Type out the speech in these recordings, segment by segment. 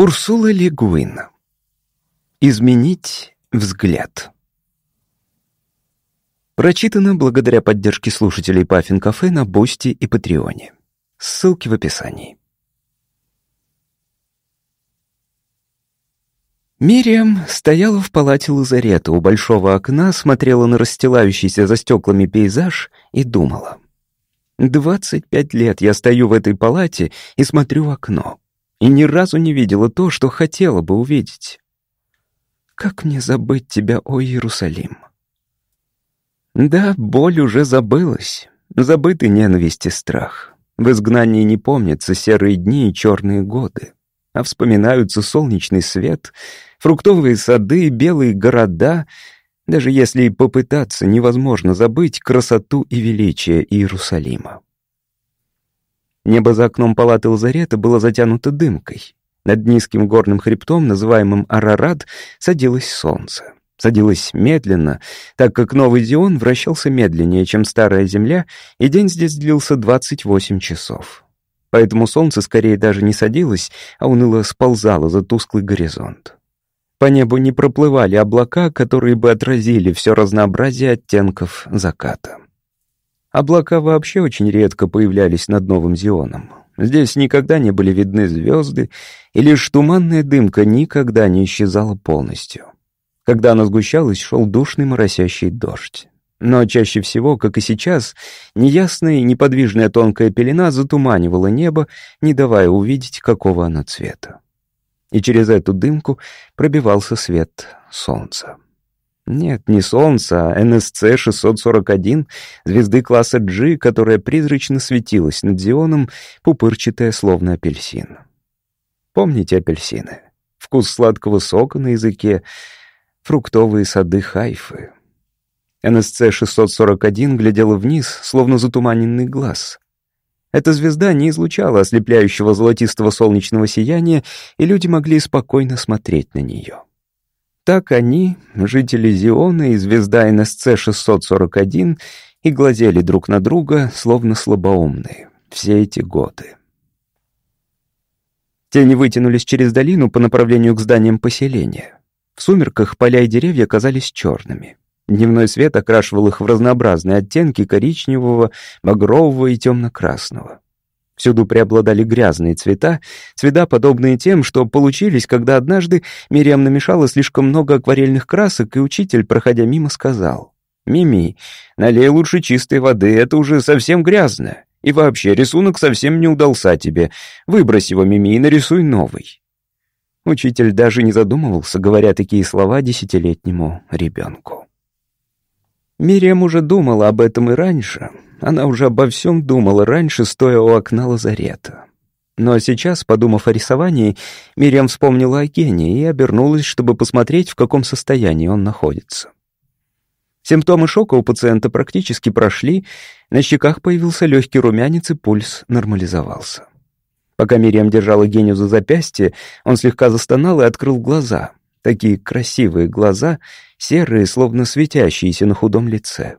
Урсула Легуин. Изменить взгляд. Прочитано благодаря поддержке слушателей Puffin Cafe на Boosty и Патреоне. Ссылки в описании. Мириам стояла в палате лазарета у большого окна, смотрела на расстилающийся за стеклами пейзаж и думала. «Двадцать пять лет я стою в этой палате и смотрю в окно и ни разу не видела то, что хотела бы увидеть. Как мне забыть тебя, о Иерусалим? Да, боль уже забылась, забыты ненависть и страх. В изгнании не помнятся серые дни и черные годы, а вспоминаются солнечный свет, фруктовые сады, белые города. Даже если и попытаться, невозможно забыть красоту и величие Иерусалима. Небо за окном палаты лазарета было затянуто дымкой. Над низким горным хребтом, называемым Арарат, садилось солнце. Садилось медленно, так как новый Дион вращался медленнее, чем старая Земля, и день здесь длился 28 часов. Поэтому солнце скорее даже не садилось, а уныло сползало за тусклый горизонт. По небу не проплывали облака, которые бы отразили все разнообразие оттенков заката. Облака вообще очень редко появлялись над Новым Зионом. Здесь никогда не были видны звезды, и лишь туманная дымка никогда не исчезала полностью. Когда она сгущалась, шел душный моросящий дождь. Но чаще всего, как и сейчас, неясная и неподвижная тонкая пелена затуманивала небо, не давая увидеть, какого оно цвета. И через эту дымку пробивался свет солнца. Нет, не Солнце, а НСЦ-641, звезды класса G, которая призрачно светилась над Зионом, пупырчатая, словно апельсин. Помните апельсины? Вкус сладкого сока на языке, фруктовые сады Хайфы. НСЦ-641 глядела вниз, словно затуманенный глаз. Эта звезда не излучала ослепляющего золотистого солнечного сияния, и люди могли спокойно смотреть на нее. Так они, жители Зиона и звезда НСЦ-641, и глазели друг на друга, словно слабоумные, все эти годы. Тени вытянулись через долину по направлению к зданиям поселения. В сумерках поля и деревья казались черными. Дневной свет окрашивал их в разнообразные оттенки коричневого, багрового и темно-красного. Всюду преобладали грязные цвета, цвета, подобные тем, что получились, когда однажды Мириам намешала слишком много акварельных красок, и учитель, проходя мимо, сказал, «Мими, налей лучше чистой воды, это уже совсем грязно. И вообще, рисунок совсем не удался тебе. Выбрось его, Мими, и нарисуй новый». Учитель даже не задумывался, говоря такие слова десятилетнему ребенку. Мириам уже думала об этом и раньше, она уже обо всем думала раньше, стоя у окна лазарета. Но сейчас, подумав о рисовании, Мириам вспомнила о гении и обернулась, чтобы посмотреть, в каком состоянии он находится. Симптомы шока у пациента практически прошли, на щеках появился легкий румянец и пульс нормализовался. Пока Мириам держала гению за запястье, он слегка застонал и открыл глаза. Такие красивые глаза, серые, словно светящиеся на худом лице.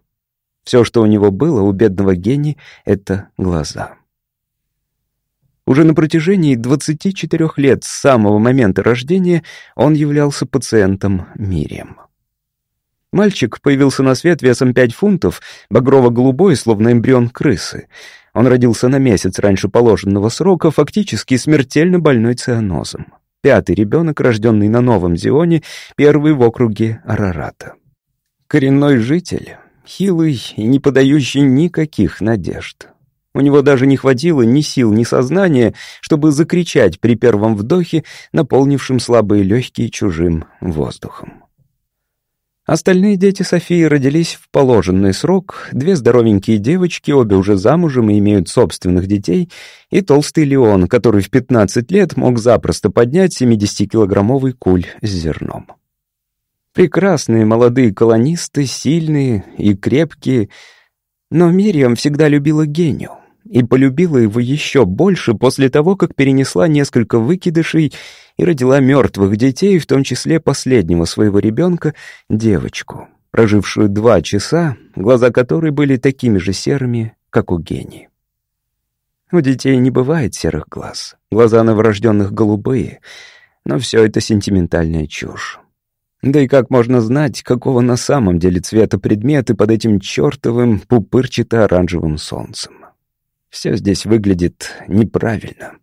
Все, что у него было, у бедного гения, — это глаза. Уже на протяжении 24 лет с самого момента рождения он являлся пациентом Мирием. Мальчик появился на свет весом 5 фунтов, багрово-голубой, словно эмбрион крысы. Он родился на месяц раньше положенного срока, фактически смертельно больной цианозом. Пятый ребенок, рожденный на Новом Зионе, первый в округе Арарата. Коренной житель, хилый и не подающий никаких надежд. У него даже не хватило ни сил, ни сознания, чтобы закричать при первом вдохе, наполнившем слабые легкие чужим воздухом. Остальные дети Софии родились в положенный срок, две здоровенькие девочки, обе уже замужем и имеют собственных детей, и толстый Леон, который в 15 лет мог запросто поднять 70-килограммовый куль с зерном. Прекрасные молодые колонисты, сильные и крепкие. Но Мириам всегда любила гению. И полюбила его еще больше после того, как перенесла несколько выкидышей и родила мертвых детей, в том числе последнего своего ребенка, девочку, прожившую два часа, глаза которой были такими же серыми, как у гении. У детей не бывает серых глаз. Глаза новорожденных голубые — Но все это сентиментальная чушь. Да и как можно знать, какого на самом деле цвета предметы под этим чертовым пупырчато-оранжевым солнцем? Все здесь выглядит неправильно.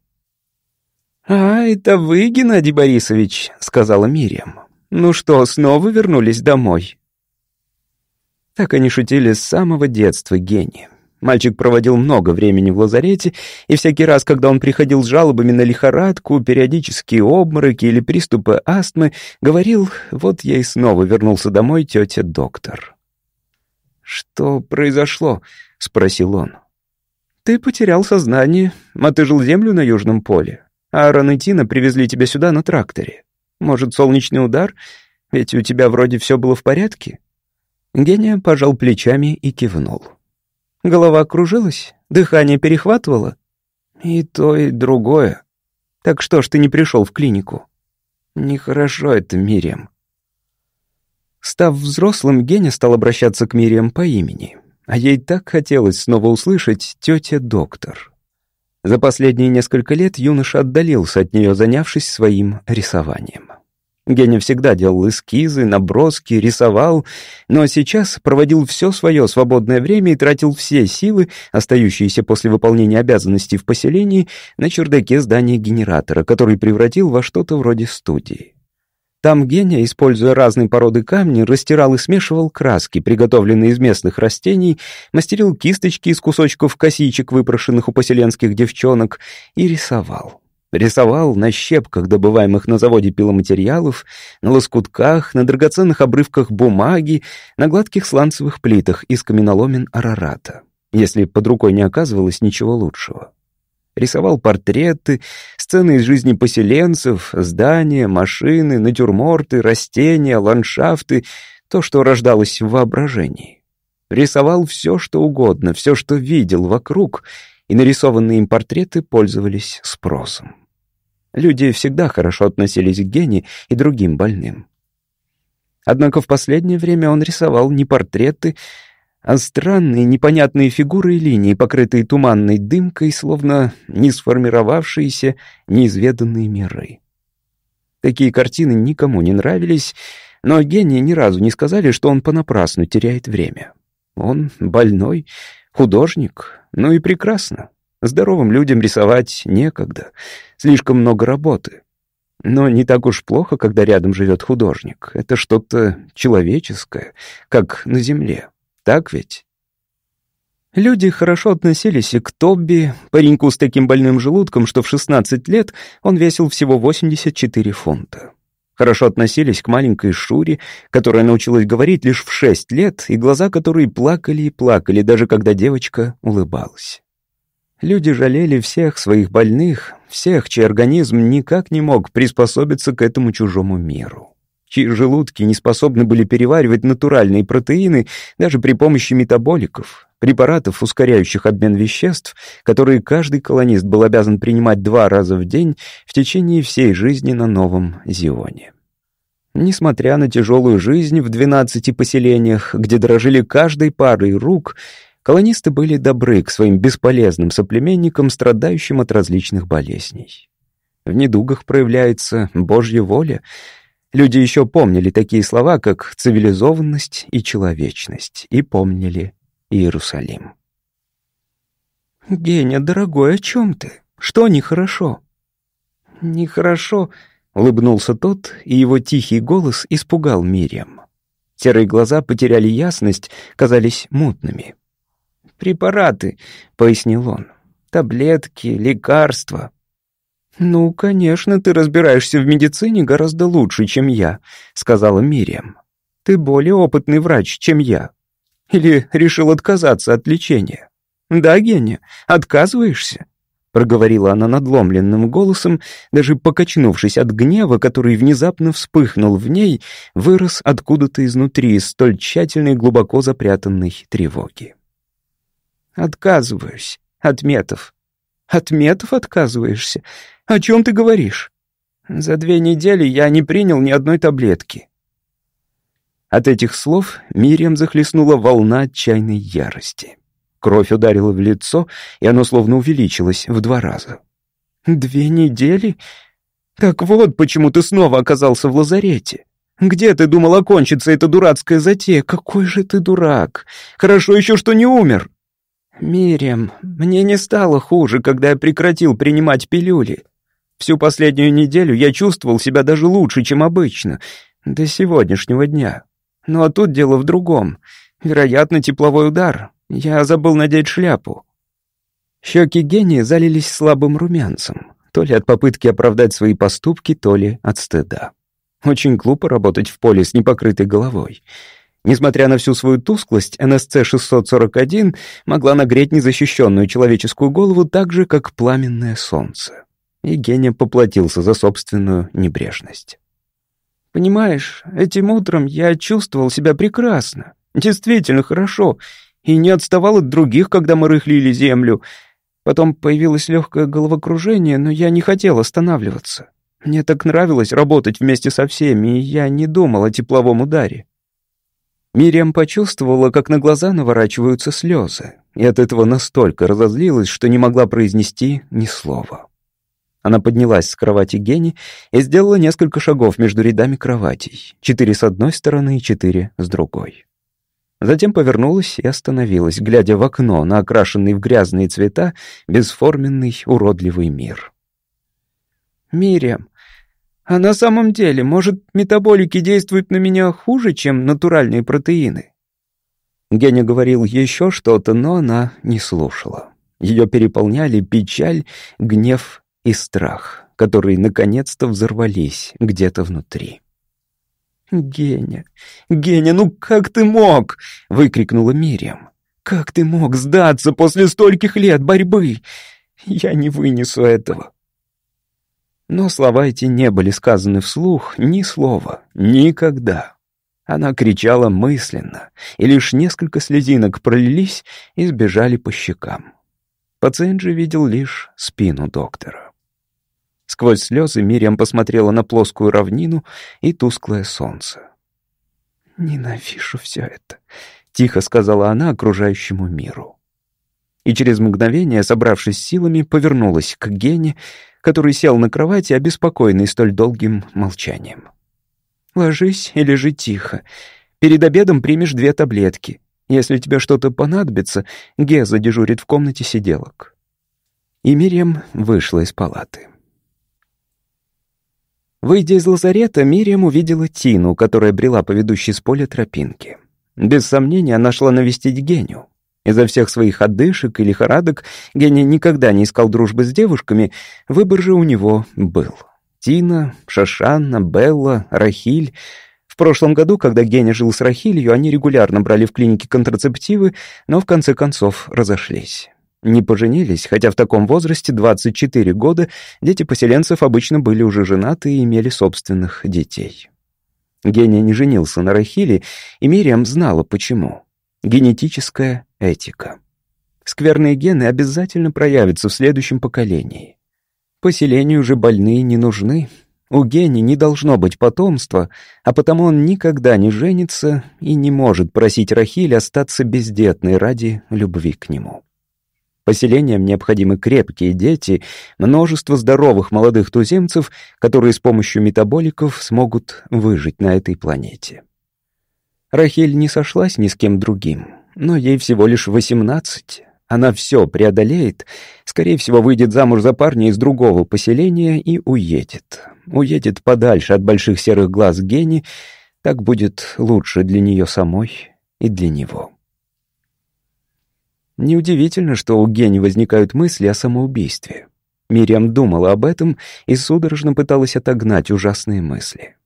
«А, это вы, Геннадий Борисович», — сказала Мириам. «Ну что, снова вернулись домой?» Так они шутили с самого детства гения. Мальчик проводил много времени в лазарете, и всякий раз, когда он приходил с жалобами на лихорадку, периодические обмороки или приступы астмы, говорил, вот я и снова вернулся домой, тетя доктор. «Что произошло?» — спросил он. «Ты потерял сознание, отыжил землю на Южном поле. Аарон и Тина привезли тебя сюда на тракторе. Может, солнечный удар? Ведь у тебя вроде все было в порядке?» Гения пожал плечами и кивнул. Голова кружилась, дыхание перехватывало. И то, и другое. Так что ж ты не пришел в клинику? Нехорошо это, Мириам. Став взрослым, Геня стал обращаться к Мириам по имени. А ей так хотелось снова услышать «тетя-доктор». За последние несколько лет юноша отдалился от нее, занявшись своим рисованием. Геня всегда делал эскизы, наброски, рисовал, но сейчас проводил все свое свободное время и тратил все силы, остающиеся после выполнения обязанностей в поселении, на чердаке здания генератора, который превратил во что-то вроде студии. Там Геня, используя разные породы камни, растирал и смешивал краски, приготовленные из местных растений, мастерил кисточки из кусочков косичек, выпрошенных у поселенских девчонок, и рисовал. Рисовал на щепках, добываемых на заводе пиломатериалов, на лоскутках, на драгоценных обрывках бумаги, на гладких сланцевых плитах из каменоломен Арарата, если под рукой не оказывалось ничего лучшего. Рисовал портреты, сцены из жизни поселенцев, здания, машины, натюрморты, растения, ландшафты, то, что рождалось в воображении. Рисовал все, что угодно, все, что видел вокруг — и нарисованные им портреты пользовались спросом. Люди всегда хорошо относились к Гене и другим больным. Однако в последнее время он рисовал не портреты, а странные непонятные фигуры и линии, покрытые туманной дымкой, словно не сформировавшиеся неизведанные миры. Такие картины никому не нравились, но Гене ни разу не сказали, что он понапрасну теряет время. Он больной, художник, ну и прекрасно. Здоровым людям рисовать некогда, слишком много работы. Но не так уж плохо, когда рядом живет художник. Это что-то человеческое, как на земле. Так ведь? Люди хорошо относились и к Тобби, пареньку с таким больным желудком, что в 16 лет он весил всего 84 фунта. Хорошо относились к маленькой Шуре, которая научилась говорить лишь в шесть лет, и глаза которой плакали и плакали, даже когда девочка улыбалась. Люди жалели всех своих больных, всех, чей организм никак не мог приспособиться к этому чужому миру, чьи желудки не способны были переваривать натуральные протеины даже при помощи метаболиков, препаратов, ускоряющих обмен веществ, которые каждый колонист был обязан принимать два раза в день в течение всей жизни на Новом Зионе. Несмотря на тяжелую жизнь в 12 поселениях, где дорожили каждой парой рук, Колонисты были добры к своим бесполезным соплеменникам, страдающим от различных болезней. В недугах проявляется Божья воля. Люди еще помнили такие слова, как цивилизованность и человечность, и помнили Иерусалим. «Геня, дорогой, о чем ты? Что нехорошо?» «Нехорошо», — улыбнулся тот, и его тихий голос испугал Мириам. Серые глаза потеряли ясность, казались мутными препараты», — пояснил он. «Таблетки, лекарства». «Ну, конечно, ты разбираешься в медицине гораздо лучше, чем я», — сказала Мириам. «Ты более опытный врач, чем я. Или решил отказаться от лечения?» «Да, Геня, отказываешься?» Проговорила она надломленным голосом, даже покачнувшись от гнева, который внезапно вспыхнул в ней, вырос откуда-то изнутри столь тщательной глубоко запрятанной тревоги. «Отказываюсь. От метов». «От метов отказываешься? О чем ты говоришь?» «За две недели я не принял ни одной таблетки». От этих слов Мириам захлестнула волна отчаянной ярости. Кровь ударила в лицо, и оно словно увеличилось в два раза. «Две недели? «Так вот, почему ты снова оказался в лазарете. Где ты думал окончиться эта дурацкая затея? Какой же ты дурак! Хорошо еще, что не умер!» «Мириам, мне не стало хуже, когда я прекратил принимать пилюли. Всю последнюю неделю я чувствовал себя даже лучше, чем обычно, до сегодняшнего дня. Ну а тут дело в другом. Вероятно, тепловой удар. Я забыл надеть шляпу». Щеки гения залились слабым румянцем, то ли от попытки оправдать свои поступки, то ли от стыда. Очень глупо работать в поле с непокрытой головой. Несмотря на всю свою тусклость, НСЦ-641 могла нагреть незащищенную человеческую голову так же, как пламенное солнце. И Геня поплатился за собственную небрежность. «Понимаешь, этим утром я чувствовал себя прекрасно, действительно хорошо, и не отставал от других, когда мы рыхлили землю. Потом появилось легкое головокружение, но я не хотел останавливаться. Мне так нравилось работать вместе со всеми, и я не думал о тепловом ударе. Мириам почувствовала, как на глаза наворачиваются слезы, и от этого настолько разозлилась, что не могла произнести ни слова. Она поднялась с кровати Гени и сделала несколько шагов между рядами кроватей, четыре с одной стороны и четыре с другой. Затем повернулась и остановилась, глядя в окно на окрашенный в грязные цвета бесформенный уродливый мир. «Мириам, а на самом деле, может, метаболики действуют на меня хуже, чем натуральные протеины?» Геня говорил еще что-то, но она не слушала. Ее переполняли печаль, гнев и страх, которые наконец-то взорвались где-то внутри. «Геня, Геня, ну как ты мог?» — выкрикнула Мириам. «Как ты мог сдаться после стольких лет борьбы? Я не вынесу этого». Но слова эти не были сказаны вслух ни слова, никогда. Она кричала мысленно, и лишь несколько слезинок пролились и сбежали по щекам. Пациент же видел лишь спину доктора. Сквозь слезы Мириам посмотрела на плоскую равнину и тусклое солнце. «Ненавижу все это», — тихо сказала она окружающему миру. И через мгновение, собравшись силами, повернулась к Гене, который сел на кровати, обеспокоенный столь долгим молчанием. «Ложись и лежи тихо. Перед обедом примешь две таблетки. Если тебе что-то понадобится, Геза дежурит в комнате сиделок». И Мириам вышла из палаты. Выйдя из лазарета, Мириам увидела Тину, которая брела по ведущей с поля тропинки. Без сомнения, она шла навестить Геню. Изо всех своих отдышек и лихорадок Геня никогда не искал дружбы с девушками, выбор же у него был. Тина, Шашанна, Белла, Рахиль. В прошлом году, когда Геня жил с Рахилью, они регулярно брали в клинике контрацептивы, но в конце концов разошлись. Не поженились, хотя в таком возрасте, 24 года, дети поселенцев обычно были уже женаты и имели собственных детей. Гений не женился на Рахиле, и Мириам знала почему. Генетическая этика. Скверные гены обязательно проявятся в следующем поколении. Поселению же больные не нужны. У Гени не должно быть потомства, а потому он никогда не женится и не может просить Рахиль остаться бездетной ради любви к нему. Поселениям необходимы крепкие дети, множество здоровых молодых туземцев, которые с помощью метаболиков смогут выжить на этой планете. Рахель не сошлась ни с кем другим, но ей всего лишь восемнадцать. Она все преодолеет, скорее всего, выйдет замуж за парня из другого поселения и уедет. Уедет подальше от больших серых глаз Гени, так будет лучше для нее самой и для него. Неудивительно, что у Гени возникают мысли о самоубийстве. Мириам думала об этом и судорожно пыталась отогнать ужасные мысли.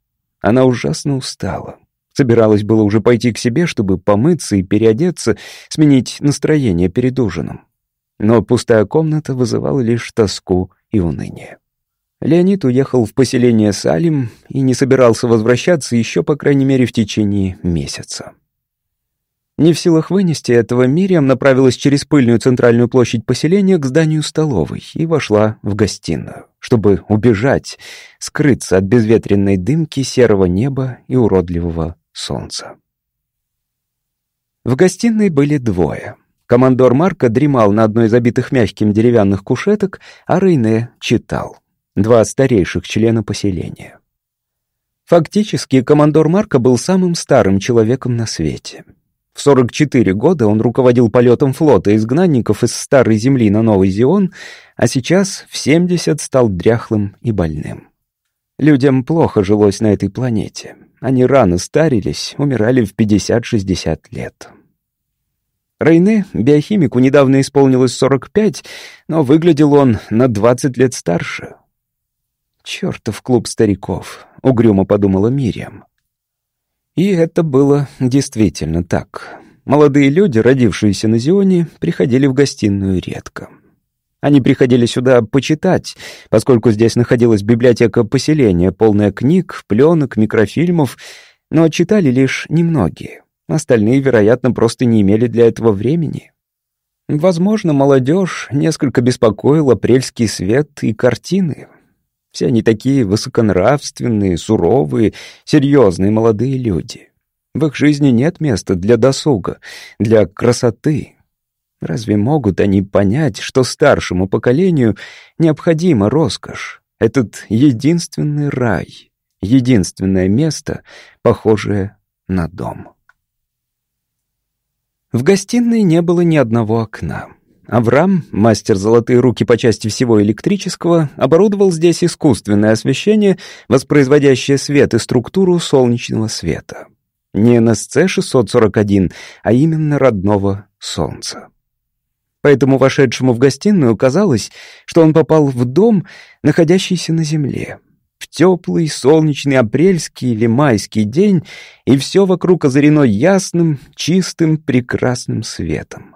Она ужасно устала. Собиралась было уже пойти к себе, чтобы помыться и переодеться, сменить настроение перед ужином. Но пустая комната вызывала лишь тоску и уныние. Леонид уехал в поселение Салим и не собирался возвращаться еще, по крайней мере, в течение месяца. Не в силах вынести этого, Мириам направилась через пыльную центральную площадь поселения к зданию столовой и вошла в гостиную, чтобы убежать, скрыться от безветренной дымки серого неба и уродливого солнца. В гостиной были двое. Командор Марка дремал на одной из забитых мягким деревянных кушеток, а Рейне читал. два старейших члена поселения. Фактически, командор Марка был самым старым человеком на свете. В 44 года он руководил полетом флота изгнанников из Старой Земли на Новый Зион, а сейчас в 70 стал дряхлым и больным. Людям плохо жилось на этой планете. Они рано старились, умирали в 50-60 лет. Рейне, биохимику, недавно исполнилось 45, но выглядел он на 20 лет старше. «Чёртов клуб стариков», — угрюмо подумала Мириам. И это было действительно так. Молодые люди, родившиеся на Зионе, приходили в гостиную редко. Они приходили сюда почитать, поскольку здесь находилась библиотека поселения, полная книг, пленок, микрофильмов, но читали лишь немногие. Остальные, вероятно, просто не имели для этого времени. Возможно, молодежь несколько беспокоил апрельский свет и картины. Все они такие высоконравственные, суровые, серьезные молодые люди. В их жизни нет места для досуга, для красоты. Разве могут они понять, что старшему поколению необходима роскошь, этот единственный рай, единственное место, похожее на дом? В гостиной не было ни одного окна. Авраам, мастер золотые руки по части всего электрического, оборудовал здесь искусственное освещение, воспроизводящее свет и структуру солнечного света. Не НСЦ-641, а именно родного Солнца. Поэтому вошедшему в гостиную казалось, что он попал в дом, находящийся на земле в теплый, солнечный апрельский или майский день, и все вокруг озарено ясным, чистым, прекрасным светом.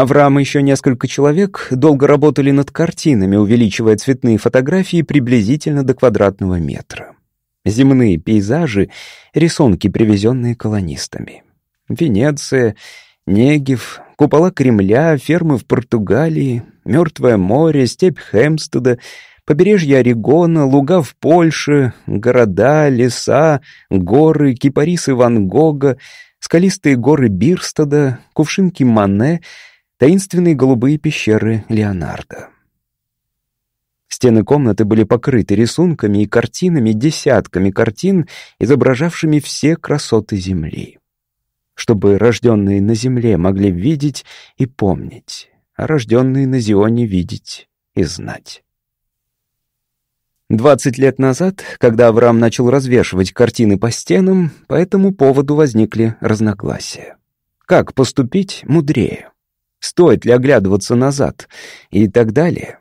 Авраам и еще несколько человек долго работали над картинами, увеличивая цветные фотографии приблизительно до квадратного метра. Земные пейзажи, рисунки, привезенные колонистами. Венеция, Негев, купола Кремля, фермы в Португалии, Мертвое море, степь Хемстеда — Побережье Орегона, луга в Польше, города, леса, горы, кипарисы Ван Гога, скалистые горы Бирстада, кувшинки Мане, таинственные голубые пещеры Леонардо. Стены комнаты были покрыты рисунками и картинами, десятками картин, изображавшими все красоты Земли. Чтобы рожденные на Земле могли видеть и помнить, а рожденные на Зионе видеть и знать. Двадцать лет назад, когда Авраам начал развешивать картины по стенам, по этому поводу возникли разногласия. Как поступить мудрее? Стоит ли оглядываться назад? И так далее.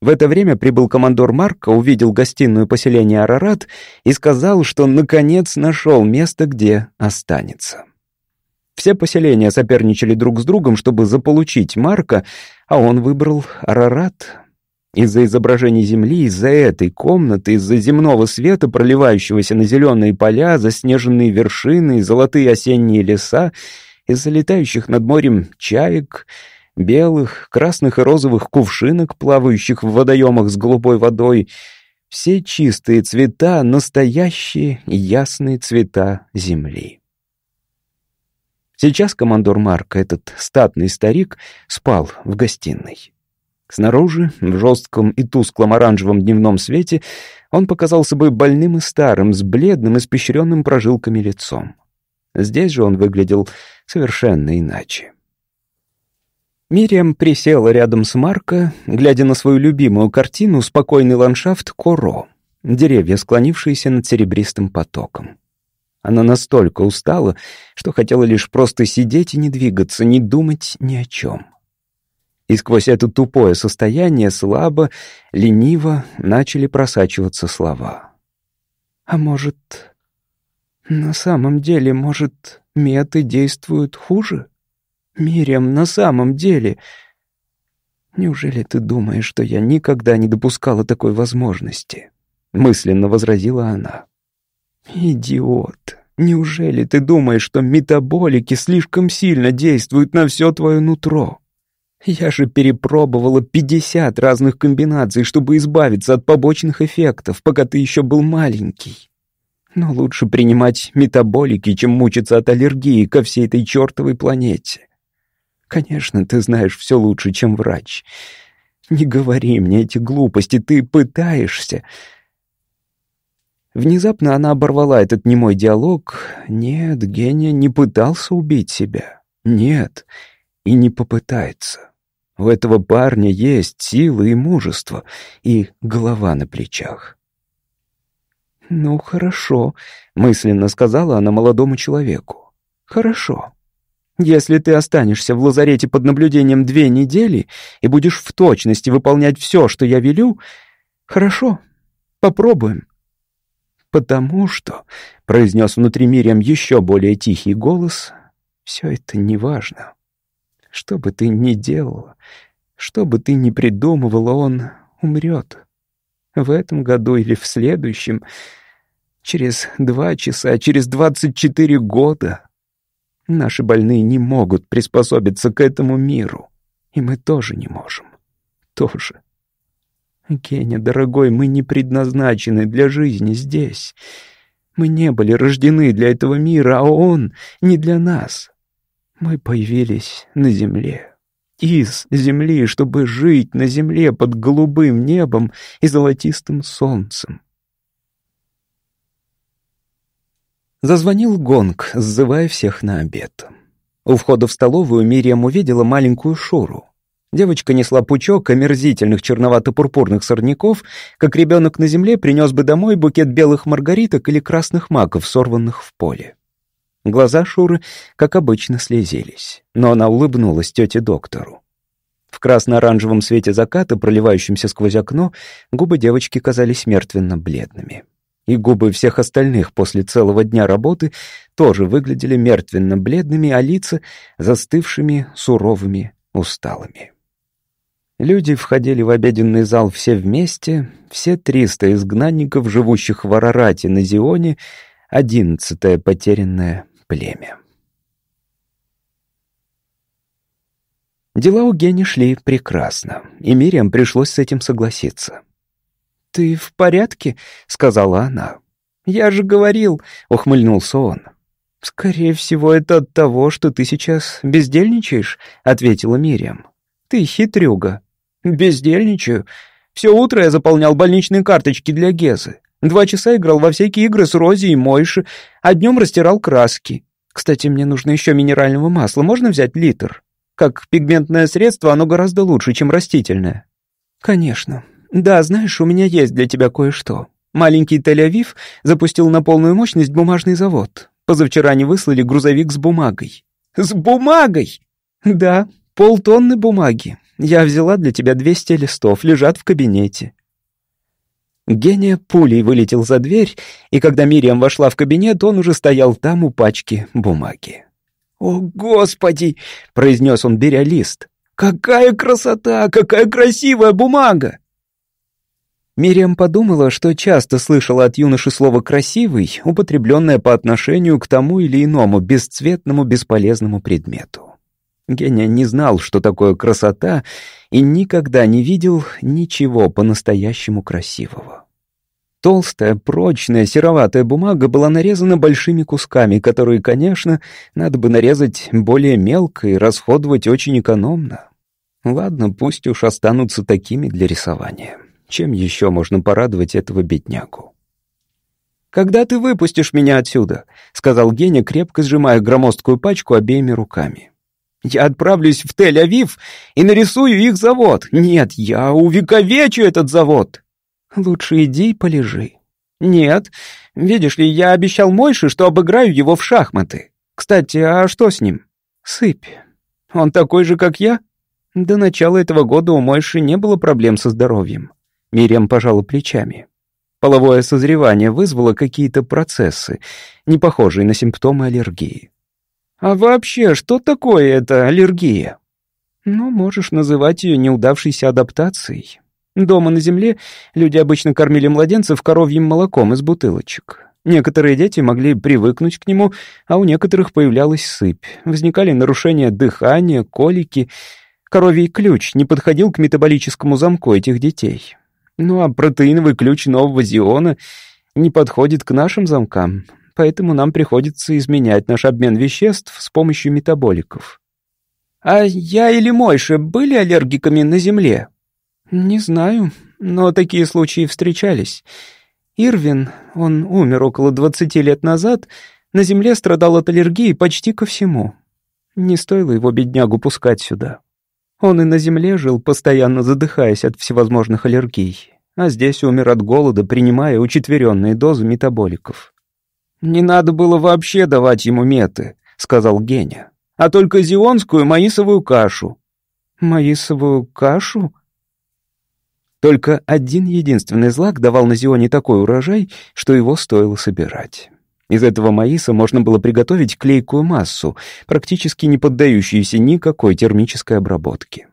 В это время прибыл командор Марка, увидел гостиную поселения Арарат и сказал, что наконец нашел место, где останется. Все поселения соперничали друг с другом, чтобы заполучить Марка, а он выбрал Арарат, из-за изображений Земли, из-за этой комнаты, из-за земного света, проливающегося на зеленые поля, заснеженные вершины, золотые осенние леса, из-за летающих над морем чаек, белых, красных и розовых кувшинок, плавающих в водоемах с голубой водой, все чистые цвета, настоящие ясные цвета Земли. Сейчас командор Марк, этот статный старик, спал в гостиной. Снаружи, в жестком и тусклом оранжевом дневном свете, он показался бы больным и старым, с бледным, испещренным прожилками лицом. Здесь же он выглядел совершенно иначе. Мириам присела рядом с Марко, глядя на свою любимую картину «Спокойный ландшафт Коро», деревья, склонившиеся над серебристым потоком. Она настолько устала, что хотела лишь просто сидеть и не двигаться, не думать ни о чем и сквозь это тупое состояние слабо, лениво начали просачиваться слова. «А может, на самом деле, может, меты действуют хуже? Мириам, на самом деле...» «Неужели ты думаешь, что я никогда не допускала такой возможности?» — мысленно возразила она. «Идиот! Неужели ты думаешь, что метаболики слишком сильно действуют на все твое нутро?» Я же перепробовала 50 разных комбинаций, чтобы избавиться от побочных эффектов, пока ты еще был маленький. Но лучше принимать метаболики, чем мучиться от аллергии ко всей этой чертовой планете. Конечно, ты знаешь все лучше, чем врач. Не говори мне эти глупости, ты пытаешься. Внезапно она оборвала этот немой диалог. Нет, Геня не пытался убить себя. Нет, и не попытается. У этого парня есть сила и мужество, и голова на плечах. «Ну, хорошо», — мысленно сказала она молодому человеку. «Хорошо. Если ты останешься в лазарете под наблюдением две недели и будешь в точности выполнять все, что я велю, хорошо, попробуем». «Потому что», — произнес внутри Мириам еще более тихий голос, — «все это неважно. Что бы ты ни делала, что бы ты ни придумывала, он умрет. В этом году или в следующем, через два часа, через двадцать четыре года. Наши больные не могут приспособиться к этому миру, и мы тоже не можем. Тоже. Кеня, дорогой, мы не предназначены для жизни здесь. Мы не были рождены для этого мира, а он не для нас. Мы появились на земле. Из земли, чтобы жить на земле под голубым небом и золотистым солнцем. Зазвонил гонг, сзывая всех на обед. У входа в столовую Мириам увидела маленькую Шуру. Девочка несла пучок омерзительных черновато-пурпурных сорняков, как ребенок на земле принес бы домой букет белых маргариток или красных маков, сорванных в поле. Глаза Шуры, как обычно, слезились, но она улыбнулась тете доктору. В красно-оранжевом свете заката, проливающемся сквозь окно, губы девочки казались мертвенно-бледными. И губы всех остальных после целого дня работы тоже выглядели мертвенно-бледными, а лица — застывшими, суровыми, усталыми. Люди входили в обеденный зал все вместе, все триста изгнанников, живущих в Арарате на Зионе, одиннадцатое потерянное племя. Дела у Гени шли прекрасно, и Мириам пришлось с этим согласиться. «Ты в порядке?» — сказала она. «Я же говорил», — ухмыльнулся он. «Скорее всего, это от того, что ты сейчас бездельничаешь», — ответила Мириам. «Ты хитрюга». «Бездельничаю. Все утро я заполнял больничные карточки для Гезы. Два часа играл во всякие игры с Рози и Мойши, а днем растирал краски. Кстати, мне нужно еще минерального масла. Можно взять литр? Как пигментное средство, оно гораздо лучше, чем растительное. Конечно. Да, знаешь, у меня есть для тебя кое-что. Маленький Тель-Авив запустил на полную мощность бумажный завод. Позавчера они выслали грузовик с бумагой. С бумагой? Да, полтонны бумаги. Я взяла для тебя 200 листов, лежат в кабинете. Гения пулей вылетел за дверь, и когда Мириам вошла в кабинет, он уже стоял там у пачки бумаги. «О, Господи!» — произнес он, беря лист. «Какая красота! Какая красивая бумага!» Мириам подумала, что часто слышала от юноши слово «красивый», употребленное по отношению к тому или иному бесцветному, бесполезному предмету. Геня не знал, что такое красота, и никогда не видел ничего по-настоящему красивого. Толстая, прочная, сероватая бумага была нарезана большими кусками, которые, конечно, надо бы нарезать более мелко и расходовать очень экономно. Ладно, пусть уж останутся такими для рисования. Чем еще можно порадовать этого беднягу? «Когда ты выпустишь меня отсюда?» — сказал Геня, крепко сжимая громоздкую пачку обеими руками. Я отправлюсь в Тель-Авив и нарисую их завод. Нет, я увековечу этот завод. Лучше иди и полежи. Нет, видишь ли, я обещал Мойше, что обыграю его в шахматы. Кстати, а что с ним? Сыпь. Он такой же, как я? До начала этого года у Мойши не было проблем со здоровьем. Мириам пожала плечами. Половое созревание вызвало какие-то процессы, не похожие на симптомы аллергии. А вообще, что такое эта аллергия? Ну, можешь называть ее неудавшейся адаптацией. Дома на земле люди обычно кормили младенцев коровьим молоком из бутылочек. Некоторые дети могли привыкнуть к нему, а у некоторых появлялась сыпь. Возникали нарушения дыхания, колики. Коровий ключ не подходил к метаболическому замку этих детей. Ну а протеиновый ключ нового зиона не подходит к нашим замкам поэтому нам приходится изменять наш обмен веществ с помощью метаболиков. А я или Мойша были аллергиками на Земле? «Не знаю, но такие случаи встречались. Ирвин, он умер около двадцати лет назад, на земле страдал от аллергии почти ко всему. Не стоило его беднягу пускать сюда. Он и на земле жил, постоянно задыхаясь от всевозможных аллергий, а здесь умер от голода, принимая учетверенные дозы метаболиков. «Не надо было вообще давать ему меты», — сказал Геня, «а только зионскую маисовую кашу». «Маисовую кашу?» Только один единственный злак давал на Зионе такой урожай, что его стоило собирать. Из этого маиса можно было приготовить клейкую массу, практически не поддающуюся никакой термической обработке.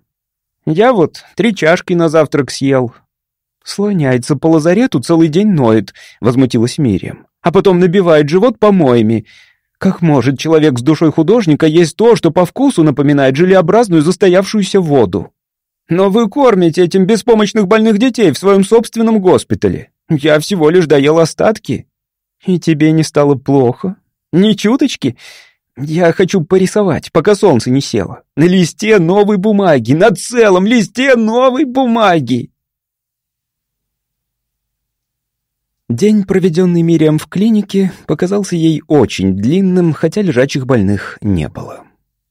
«Я вот три чашки на завтрак съел». «Слоняется по лазарету, целый день ноет», — возмутилась Мириам. «А потом набивает живот помоями. Как может человек с душой художника есть то, что по вкусу напоминает желеобразную застоявшуюся воду?» «Но вы кормите этим беспомощных больных детей в своем собственном госпитале. Я всего лишь доел остатки». «И тебе не стало плохо? Ни чуточки? Я хочу порисовать, пока солнце не село. На листе новой бумаги, на целом листе новой бумаги!» День, проведенный Мириам в клинике, показался ей очень длинным, хотя лежачих больных не было.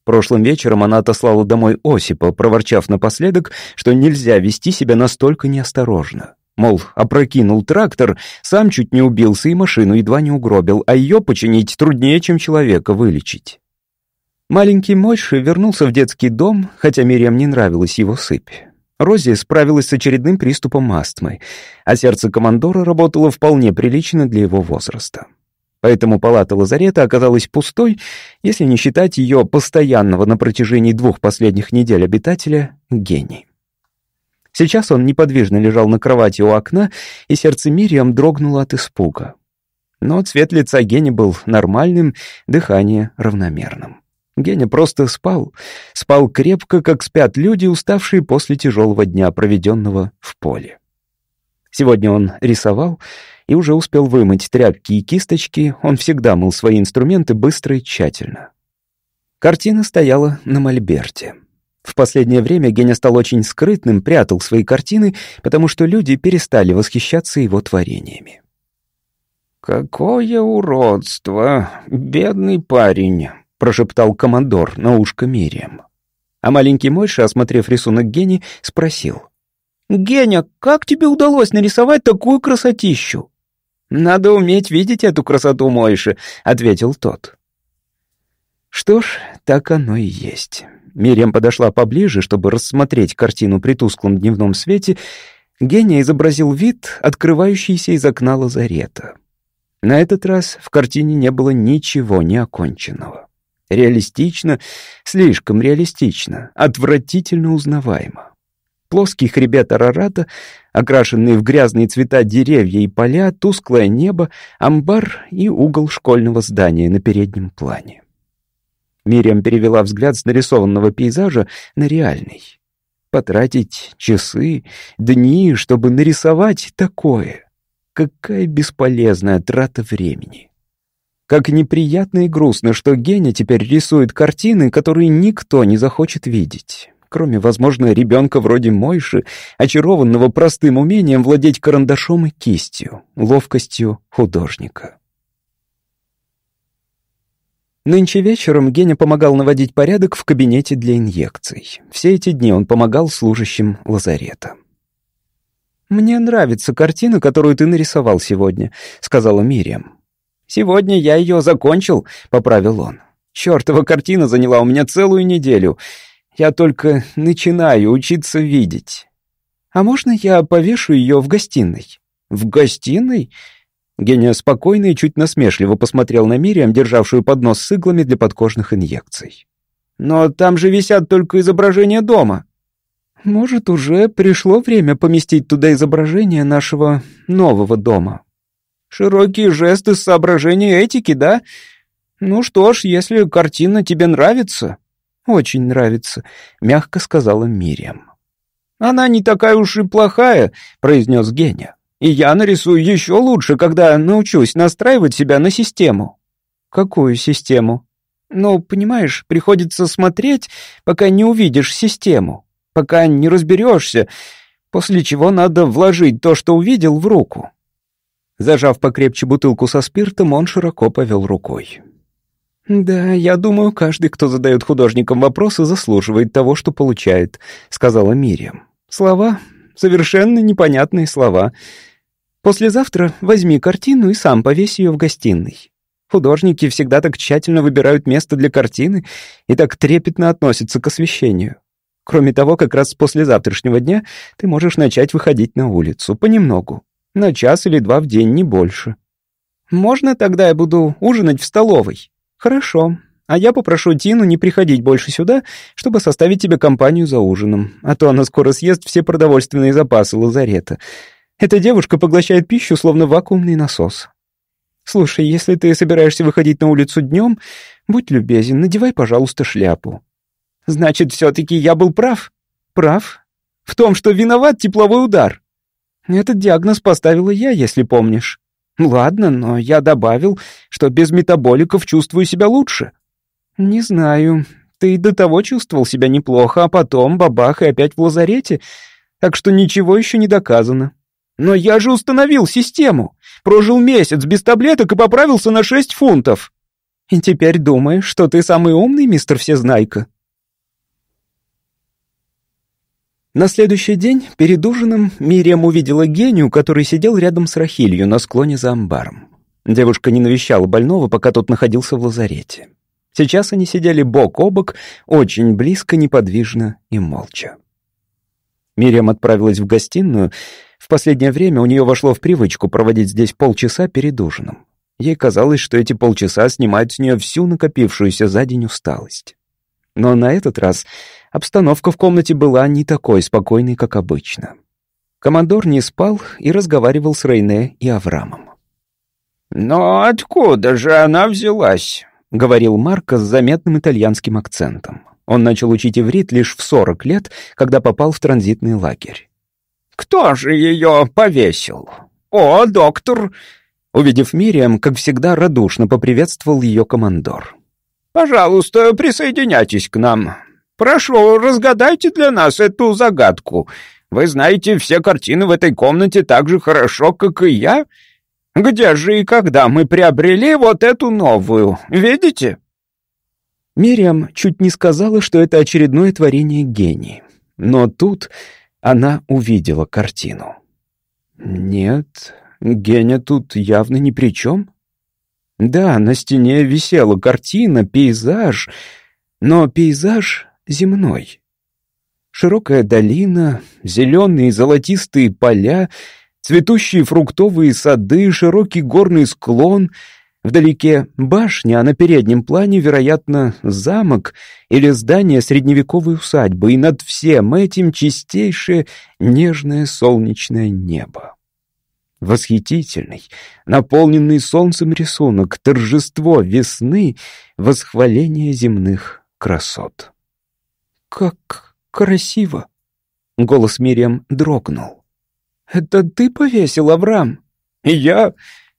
Прошлым вечером она отослала домой Осипа, проворчав напоследок, что нельзя вести себя настолько неосторожно. Мол, опрокинул трактор, сам чуть не убился и машину едва не угробил, а ее починить труднее, чем человека вылечить. Маленький Мойши вернулся в детский дом, хотя Мириам не нравилась его сыпь. Рози справилась с очередным приступом астмы, а сердце командора работало вполне прилично для его возраста. Поэтому палата лазарета оказалась пустой, если не считать ее постоянного на протяжении двух последних недель обитателя гений. Сейчас он неподвижно лежал на кровати у окна, и сердце Мириам дрогнуло от испуга. Но цвет лица Гени был нормальным, дыхание равномерным. Геня просто спал. Спал крепко, как спят люди, уставшие после тяжелого дня, проведенного в поле. Сегодня он рисовал и уже успел вымыть тряпки и кисточки, он всегда мыл свои инструменты быстро и тщательно. Картина стояла на мольберте. В последнее время Геня стал очень скрытным, прятал свои картины, потому что люди перестали восхищаться его творениями. «Какое уродство! Бедный парень!» — прошептал командор на ушко Мириам. А маленький Мойша, осмотрев рисунок Гени, спросил. «Геня, как тебе удалось нарисовать такую красотищу?» «Надо уметь видеть эту красоту, Мойши», — ответил тот. Что ж, так оно и есть. Мириам подошла поближе, чтобы рассмотреть картину при тусклом дневном свете. Гений изобразил вид, открывающийся из окна лазарета. На этот раз в картине не было ничего неоконченного. Реалистично, слишком реалистично, отвратительно узнаваемо. Плоский хребет Арарата, окрашенные в грязные цвета деревья и поля, тусклое небо, амбар и угол школьного здания на переднем плане. Мириам перевела взгляд с нарисованного пейзажа на реальный. Потратить часы, дни, чтобы нарисовать такое. Какая бесполезная трата времени. Как неприятно и грустно, что Геня теперь рисует картины, которые никто не захочет видеть. Кроме, возможно, ребенка вроде Мойши, очарованного простым умением владеть карандашом и кистью, ловкостью художника. Нынче вечером Геня помогал наводить порядок в кабинете для инъекций. Все эти дни он помогал служащим лазарета. «Мне нравится картина, которую ты нарисовал сегодня», — сказала Мириам. «Сегодня я ее закончил», — поправил он. «Чёртова картина заняла у меня целую неделю. Я только начинаю учиться видеть. А можно я повешу ее в гостиной?» «В гостиной?» Гения спокойно и чуть насмешливо посмотрел на Мириам, державшую поднос с иглами для подкожных инъекций. «Но там же висят только изображения дома». «Может, уже пришло время поместить туда изображение нашего нового дома?» «Широкие жесты с соображения этики, да? Ну что ж, если картина тебе нравится...» «Очень нравится», — мягко сказала Мириам. «Она не такая уж и плохая», — произнес Геня. И я нарисую еще лучше, когда научусь настраивать себя на систему». «Какую систему?» «Ну, понимаешь, приходится смотреть, пока не увидишь систему, пока не разберешься, после чего надо вложить то, что увидел, в руку. Зажав покрепче бутылку со спиртом, он широко повел рукой. «Да, я думаю, каждый, кто задает художникам вопросы, заслуживает того, что получает», — сказала Мириам. «Слова, совершенно непонятные слова. Послезавтра возьми картину и сам повесь ее в гостиной. Художники всегда так тщательно выбирают место для картины и так трепетно относятся к освещению. Кроме того, как раз с послезавтрашнего дня ты можешь начать выходить на улицу, понемногу. На час или два в день, не больше. Можно тогда я буду ужинать в столовой? Хорошо. А я попрошу Тину не приходить больше сюда, чтобы составить тебе компанию за ужином, а то она скоро съест все продовольственные запасы лазарета. Эта девушка поглощает пищу, словно вакуумный насос. Слушай, если ты собираешься выходить на улицу днем, будь любезен, надевай, пожалуйста, шляпу. Значит, все-таки я был прав? Прав? В том, что виноват тепловой удар. Этот диагноз поставила я, если помнишь. Ладно, но я добавил, что без метаболиков чувствую себя лучше. Не знаю, ты до того чувствовал себя неплохо, а потом бабах и опять в лазарете, так что ничего еще не доказано. Но я же установил систему. Прожил месяц без таблеток и поправился на шесть фунтов. И теперь думаешь, что ты самый умный, мистер Всезнайка? На следующий день, перед ужином, Мириам увидела Гению, который сидел рядом с Рахилью на склоне за амбаром. Девушка не навещала больного, пока тот находился в лазарете. Сейчас они сидели бок о бок, очень близко, неподвижно и молча. Мириам отправилась в гостиную. В последнее время у нее вошло в привычку проводить здесь полчаса перед ужином. Ей казалось, что эти полчаса снимают с нее всю накопившуюся за день усталость. Но на этот раз обстановка в комнате была не такой спокойной, как обычно. Командор не спал и разговаривал с Рейне и Аврамом. «Но откуда же она взялась?» — говорил Марко с заметным итальянским акцентом. Он начал учить иврит лишь в сорок лет, когда попал в транзитный лагерь. «Кто же ее повесил? О, доктор!» Увидев Мириам, как всегда, радушно поприветствовал ее командор. Пожалуйста, присоединяйтесь к нам. Прошу, разгадайте для нас эту загадку. Вы знаете все картины в этой комнате так же хорошо, как и я. Где же и когда мы приобрели вот эту новую? Видите?» Мириам чуть не сказала, что это очередное творение гений. Но тут она увидела картину. Нет, Геня тут явно ни при чем. Да, на стене висела картина, пейзаж, но пейзаж земной. Широкая долина, зеленые золотистые поля, цветущие фруктовые сады, широкий горный склон, вдалеке башня, а на переднем плане, вероятно, замок или здание средневековой усадьбы, и над всем этим чистейшее нежное солнечное небо. Восхитительный, наполненный солнцем рисунок, торжество весны, восхваление земных красот. «Как красиво!» — голос Мириам дрогнул. «Это ты повесил, Авраам?» «Я...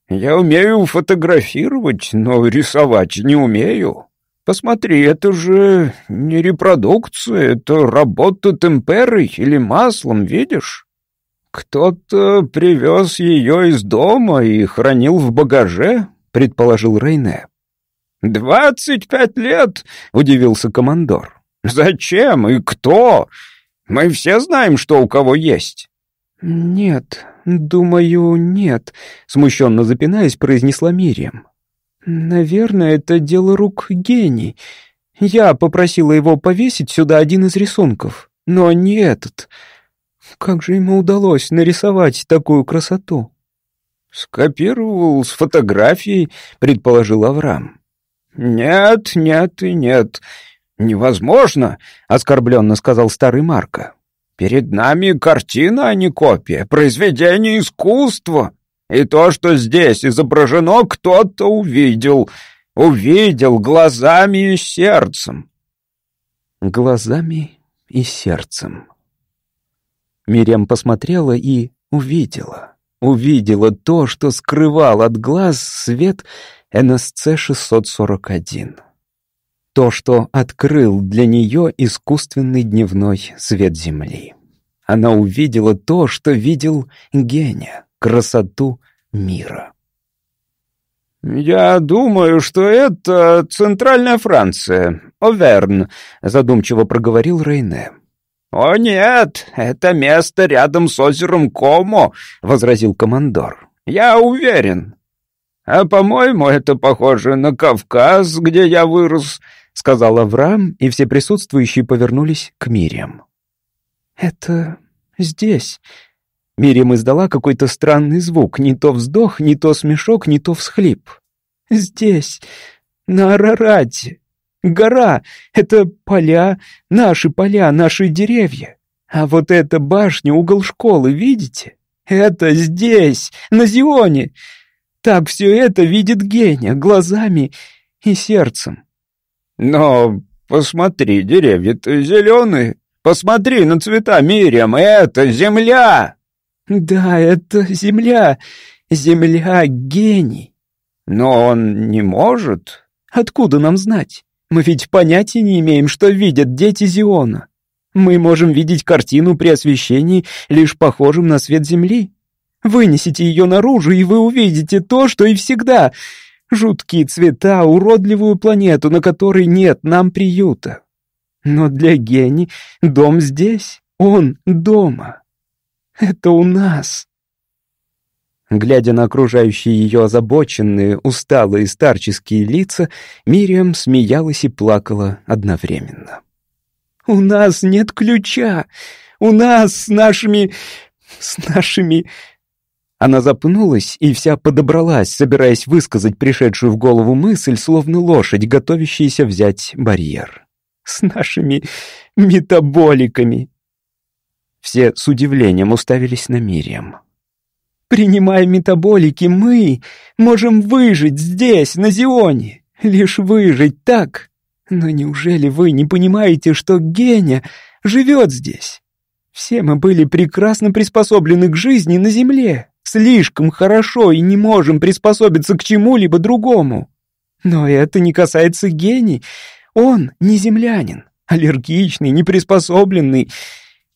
я умею фотографировать, но рисовать не умею. Посмотри, это же не репродукция, это работа темперой или маслом, видишь?» «Кто-то привез ее из дома и хранил в багаже», — предположил Рейне. «Двадцать пять лет!» — удивился командор. «Зачем и кто? Мы все знаем, что у кого есть». «Нет, думаю, нет», — смущенно запинаясь, произнесла Мириам. «Наверное, это дело рук гений. Я попросила его повесить сюда один из рисунков, но не этот». Как же ему удалось нарисовать такую красоту? Скопировал с фотографией, предположил Авраам. Нет, нет и нет. Невозможно, оскорбленно сказал старый Марко. Перед нами картина, а не копия, произведение искусства. И то, что здесь изображено, кто-то увидел. Увидел глазами и сердцем. Глазами и сердцем. Мириам посмотрела и увидела. Увидела то, что скрывал от глаз свет НСЦ-641. То, что открыл для нее искусственный дневной свет Земли. Она увидела то, что видел Геня, красоту мира. «Я думаю, что это Центральная Франция, Оверн», — задумчиво проговорил Рейне. «О нет, это место рядом с озером Комо», — возразил командор. «Я уверен». «А, по-моему, это похоже на Кавказ, где я вырос», — сказал Авраам, и все присутствующие повернулись к Мириам. «Это здесь». Мириам издала какой-то странный звук, не то вздох, не то смешок, не то всхлип. «Здесь, на Арарате. Гора — это поля, наши поля, наши деревья. А вот эта башня, угол школы, видите? Это здесь, на Зионе. Так все это видит Геня глазами и сердцем». «Но посмотри, деревья-то зеленые. Посмотри на цвета, Мириам, это земля!» «Да, это земля, земля гений». «Но он не может?» «Откуда нам знать? Мы ведь понятия не имеем, что видят дети Зиона. Мы можем видеть картину при освещении, лишь похожим на свет земли. Вынесите ее наружу, и вы увидите то, что и всегда. Жуткие цвета, уродливую планету, на которой нет нам приюта. Но для Гени дом здесь, он дома. Это у нас. Глядя на окружающие ее озабоченные, усталые старческие лица, Мириам смеялась и плакала одновременно. «У нас нет ключа! У нас с нашими... с нашими...» Она запнулась и вся подобралась, собираясь высказать пришедшую в голову мысль, словно лошадь, готовящаяся взять барьер. «С нашими метаболиками!» Все с удивлением уставились на Мириам. «Принимая метаболики, мы можем выжить здесь, на Зионе. Лишь выжить так. Но неужели вы не понимаете, что Геня живет здесь? Все мы были прекрасно приспособлены к жизни на Земле, слишком хорошо и не можем приспособиться к чему-либо другому. Но это не касается Гени. Он не землянин, аллергичный, неприспособленный,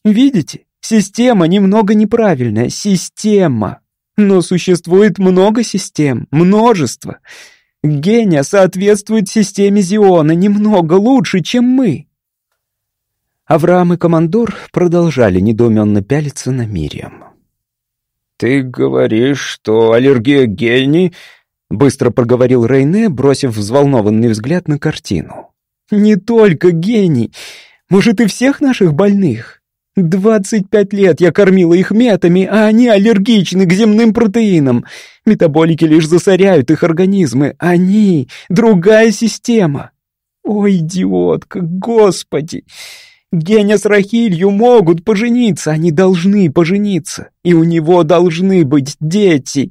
Видите, система немного неправильная, система. Но существует много систем, множество. Гения соответствует системе Зиона немного лучше, чем мы. Авраам и Командор продолжали недоуменно пялиться на Мириам. «Ты говоришь, что аллергия гений?» — быстро проговорил Рейне, бросив взволнованный взгляд на картину. «Не только гений. Может, и всех наших больных. Двадцать пять лет я кормила их метами, а они аллергичны к земным протеинам. Метаболики лишь засоряют их организмы. Они — другая система. Ой, идиотка, господи! Геня с Рахилью могут пожениться, они должны пожениться. И у него должны быть дети.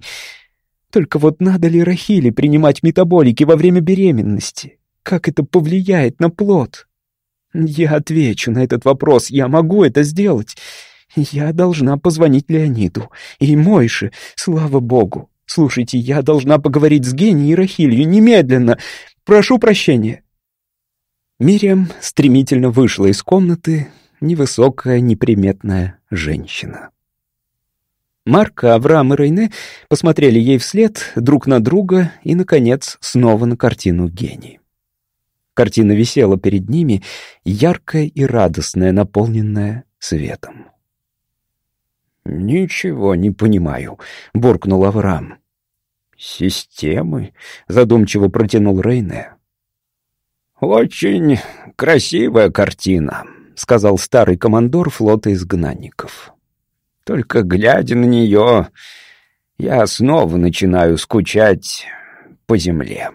Только вот надо ли Рахиле принимать метаболики во время беременности? Как это повлияет на плод? Я отвечу на этот вопрос, я могу это сделать. Я должна позвонить Леониду и Мойше, слава богу. Слушайте, я должна поговорить с Геней и Рахилью немедленно. Прошу прощения. Мириам стремительно вышла из комнаты, невысокая, неприметная женщина. Марка, Авраам и Рейне посмотрели ей вслед, друг на друга и, наконец, снова на картину гений. Картина висела перед ними, яркая и радостная, наполненная светом. «Ничего не понимаю», — буркнул Авраам. «Системы?» — задумчиво протянул Рейне. «Очень красивая картина», — сказал старый командор флота изгнанников. «Только глядя на нее, я снова начинаю скучать по земле».